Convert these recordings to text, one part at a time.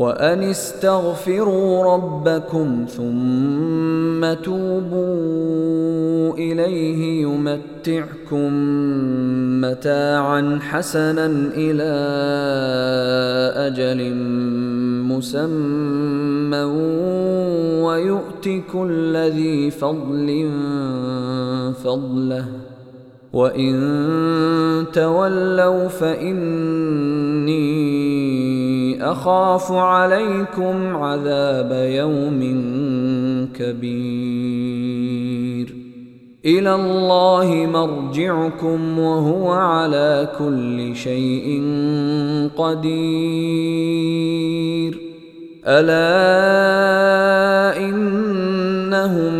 وأن استغفروا ربكم ثم توبوا إليه يمتعكم متاعا حسنا إلى أجل مسمى ويؤت كل ذي فضل فضله. وإن تولوا فإني أخاف عليكم عذاب يوم كبير إلى الله مرجعكم وهو على كل شيء قدير ألا إنهم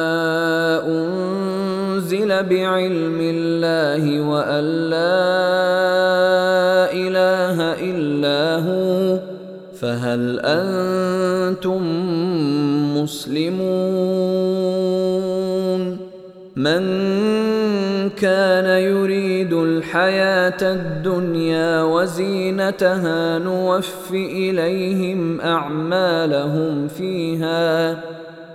بعلم الله وان لا اله الا هو فهل أنتم مسلمون من كان يريد الحياة الدنيا وزينتها نوف اليهم اعمالهم فيها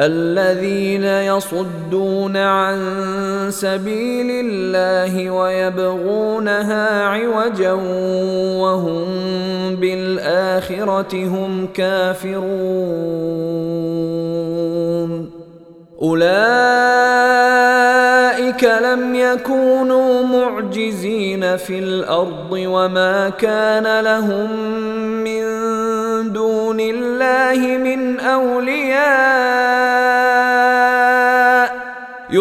الذين يصدون عن سبيل الله ويبغونها عوجا وهم بالآخرة هم كافرون. أولئك لم يكونوا معجزين في الأرض وما كان لهم من دون الله من أولياء.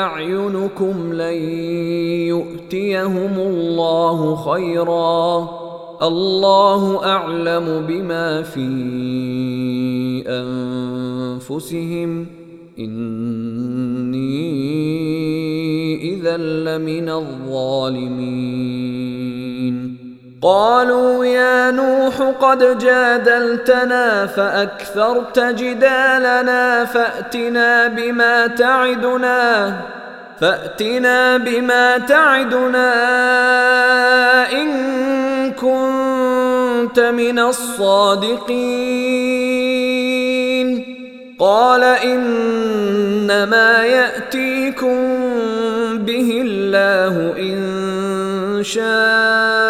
اعينكم لن يؤتيهم الله خيرا الله اعلم بما في انفسهم اني اذا لمن الظالمين قالوا يا نوح قد جادلتنا فأكثرت جدالنا فأتنا بما تعدنا فأتنا بما تعدنا إن كنت من الصادقين. قال إنما يأتيكم به الله إن شاء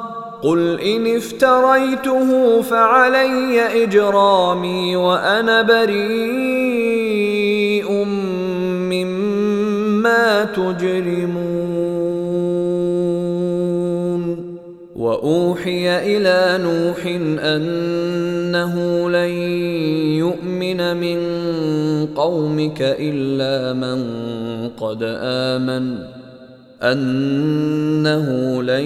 قل ان افتريته فعلي اجرامي وأنا بريء مما تجرمون واوحي إلى نوح انه لن يؤمن من قومك الا من قد امن انه لن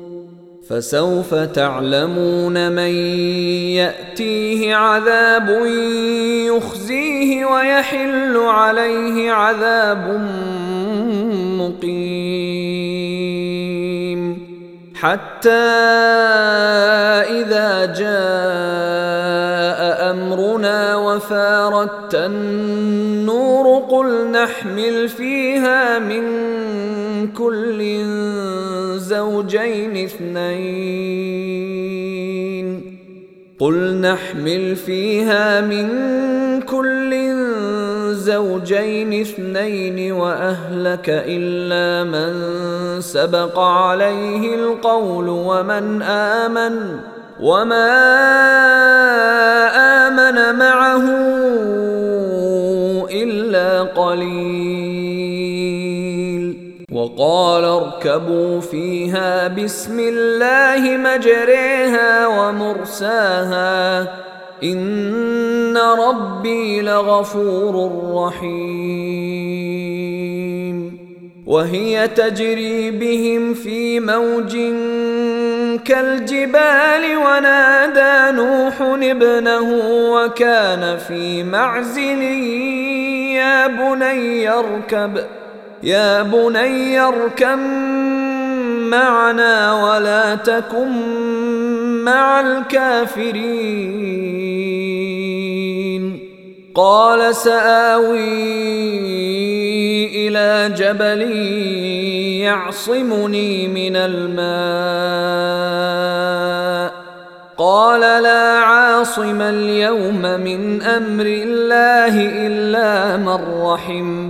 فسوف تعلمون من يأتيه عذاب يخزيه ويحل عليه عذاب مقيم. حتى إذا جاء أمرنا وفارت النور قل نحمل فيها من كل زوجين اثنين. قل نحمل فيها من كل زوجين اثنين وأهلك إلا من سبق عليه القول ومن آمن وما آمن معه إلا قليل. وقال اركبوا فيها بسم الله مجريها ومرساها. إن ربي لغفور رحيم. وهي تجري بهم في موج كالجبال ونادى نوح ابنه وكان في معزل يا بني اركب. يا بني اركب معنا ولا تكن مع الكافرين. قال سآوي إلى جبل يعصمني من الماء. قال لا عاصم اليوم من أمر الله إلا من رحم.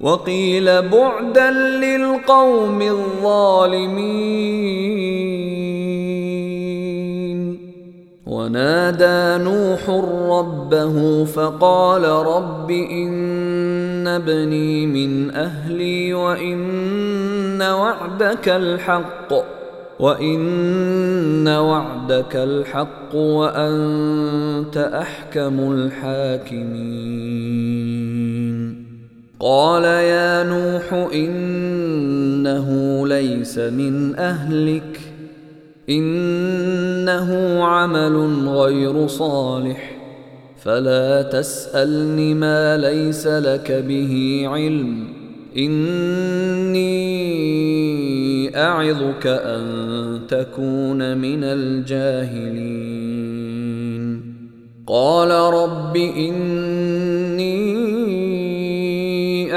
وقيل بعدا للقوم الظالمين. ونادى نوح ربه فقال رب إن ابني من أهلي وإن وعدك الحق وإن وعدك الحق وأنت أحكم الحاكمين. قال يا نوح إنه ليس من أهلك إنه عمل غير صالح فلا تسألني ما ليس لك به علم إني أعظك أن تكون من الجاهلين. قال رب إني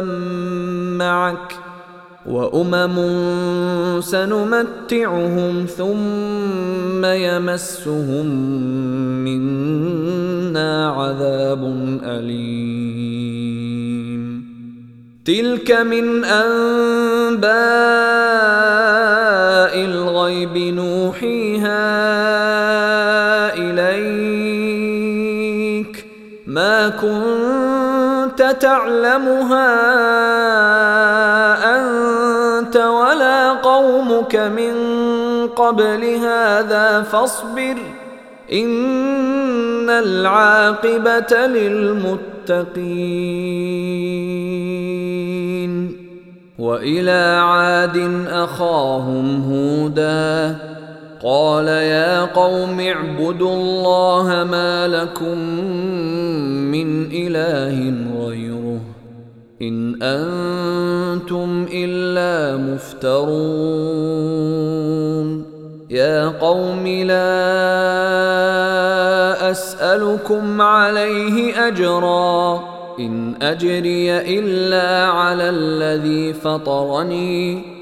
ممن معك وأمم سنمتعهم ثم يمسهم منا عذاب أليم. تلك من أنباء الغيب نوحيها إليك. ما كنت تعلمها أنت ولا قومك من قبل هذا فاصبر إن العاقبة للمتقين وإلى عاد أخاهم هودا قال يا قوم اعبدوا الله ما لكم من إله غيره. إن أنتم إلا مفترون. يا قوم لا أسألكم عليه أجرا. إن أجري إلا على الذي فطرني.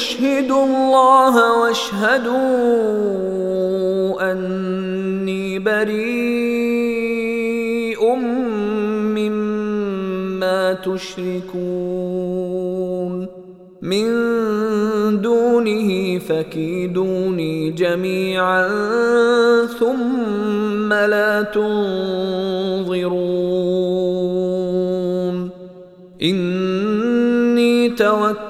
اشهد الله واشهدوا أني بريء مما تشركون. من دونه فكيدوني جميعا ثم لا تنظرون. إني توكلت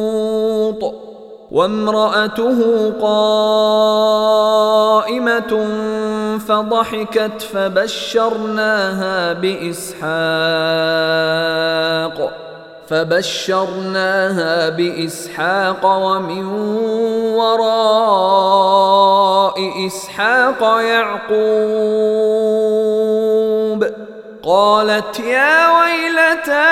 وامرأته قائمة فضحكت فبشرناها بإسحاق فبشرناها بإسحاق ومن وراء إسحاق يعقوب قالت يا ويلتى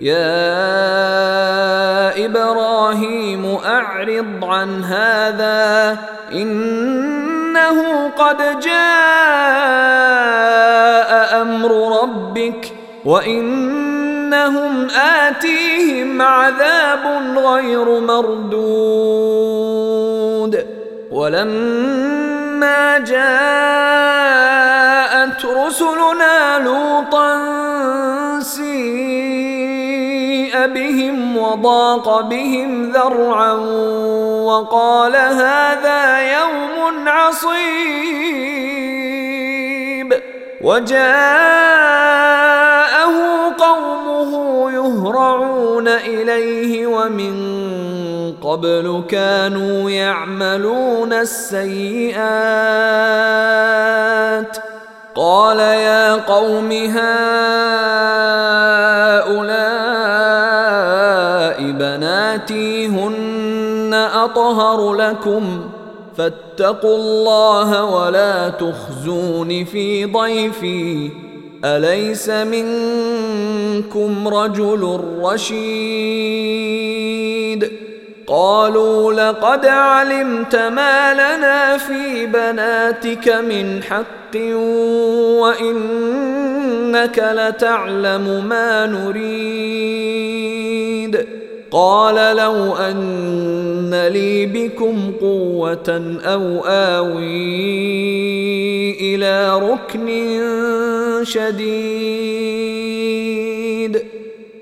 يا إبراهيم أعرض عن هذا إنه قد جاء أمر ربك وإنهم آتيهم عذاب غير مردود. ولما جاءت رسلنا لوطا سيء بهم وضاق بهم ذرعا وقال هذا يوم عصيب. وجاءه قومه يهرعون إليه ومن قبل كانوا يعملون السيئات. قال يا قوم هؤلاء بناتي هن أطهر لكم فاتقوا الله ولا تخزون في ضيفي أليس منكم رجل رشيد قالوا لقد علمت ما لنا في بناتك من حق وإنك لتعلم ما نريد. قال لو أن لي بكم قوة أو آوي إلى ركن شديد.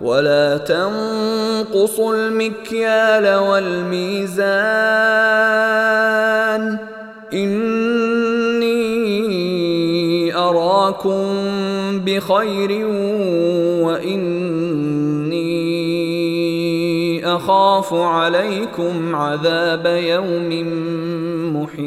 ولا تنقصوا المكيال والميزان. إني أراكم بخير وإني أخاف عليكم عذاب يوم محيط.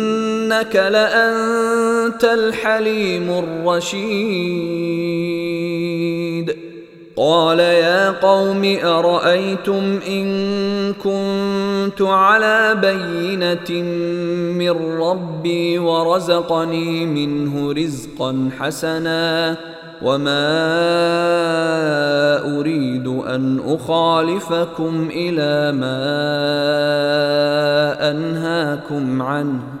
إنك لأنت الحليم الرشيد. قال يا قوم أرأيتم إن كنت على بينة من ربي ورزقني منه رزقا حسنا وما أريد أن أخالفكم إلى ما أنهاكم عنه.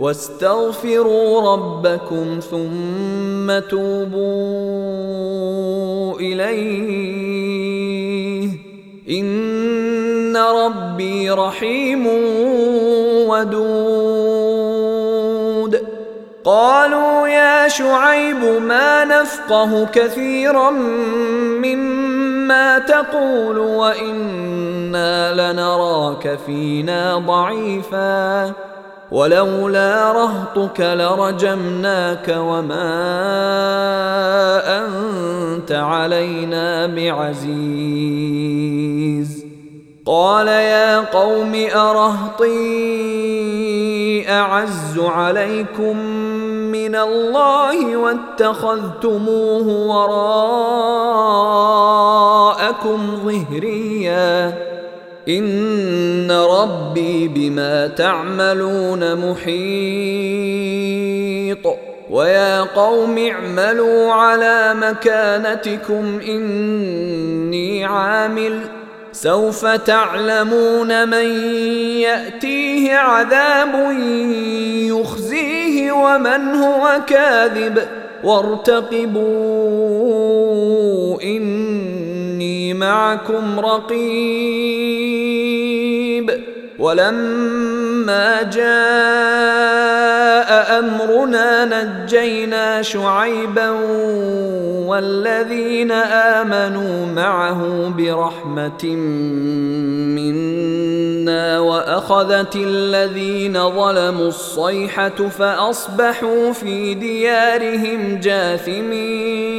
واستغفروا ربكم ثم توبوا إليه. إن ربي رحيم ودود. قالوا يا شعيب ما نفقه كثيرا مما تقول وإنا لنراك فينا ضعيفا. ولولا رهطك لرجمناك وما أنت علينا بعزيز. قال يا قوم أرهطي أعز عليكم من الله واتخذتموه وراءكم ظهريا ان ربي بما تعملون محيط ويا قوم اعملوا على مكانتكم اني عامل سوف تعلمون من ياتيه عذاب يخزيه ومن هو كاذب وارتقبوا اني معكم رقيب ولما جاء أمرنا نجينا شعيبا والذين آمنوا معه برحمة منا وأخذت الذين ظلموا الصيحة فأصبحوا في ديارهم جاثمين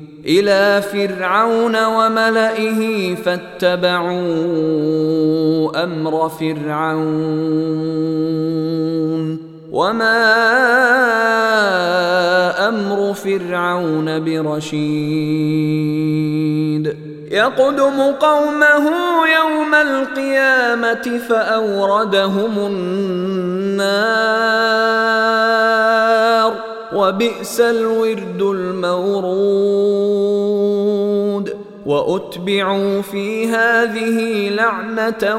إلى فرعون وملئه فاتبعوا أمر فرعون وما أمر فرعون برشيد يقدم قومه يوم القيامة فأوردهم النار وبئس الورد المورود. وأتبعوا في هذه لعنة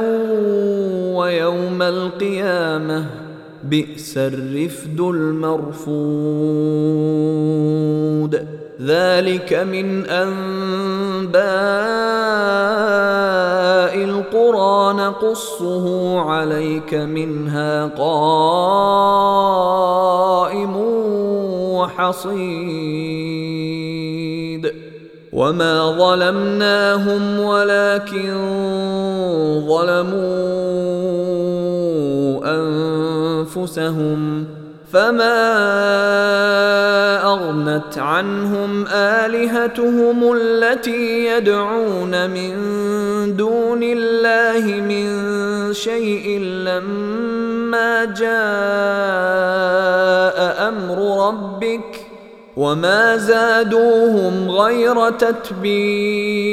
ويوم القيامة بئس الرفد المرفود. ذلك من أنباء القرى. نقصه عليك منها قائم وحصيد. وما ظلمناهم ولكن ظلموا أنفسهم. فما اغنت عنهم الهتهم التي يدعون من دون الله من شيء لما جاء أمر ربك وما زادوهم غير تتبيب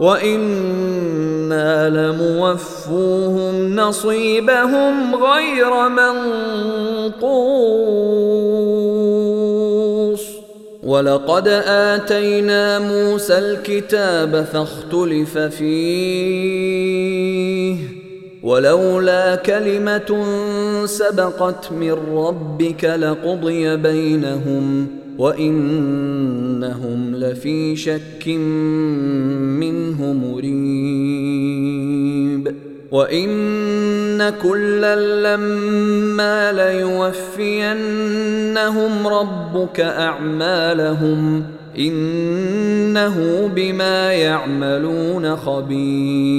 وأنا لموفوهم نصيبهم غير منقوص ولقد اتينا موسى الكتاب فاختلف فيه ولولا كلمه سبقت من ربك لقضي بينهم وإنهم لفي شك منه مريب. وإن كلا لما ليوفينهم ربك أعمالهم إنه بما يعملون خبير.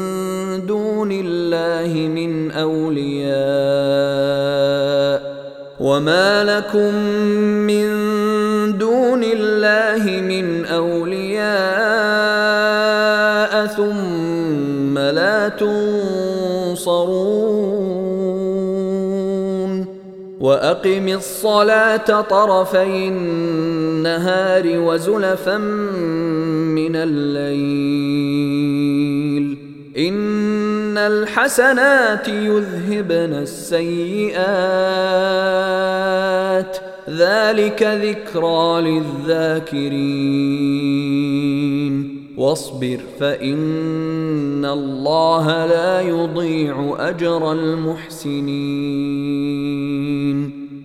دون الله من أولياء وما لكم من دون الله من أولياء ثم لا تنصرون وأقم الصلاة طرفي النهار وزلفا من الليل إن الحسنات يذهبن السيئات. ذلك ذكرى للذاكرين. واصبر فإن الله لا يضيع أجر المحسنين.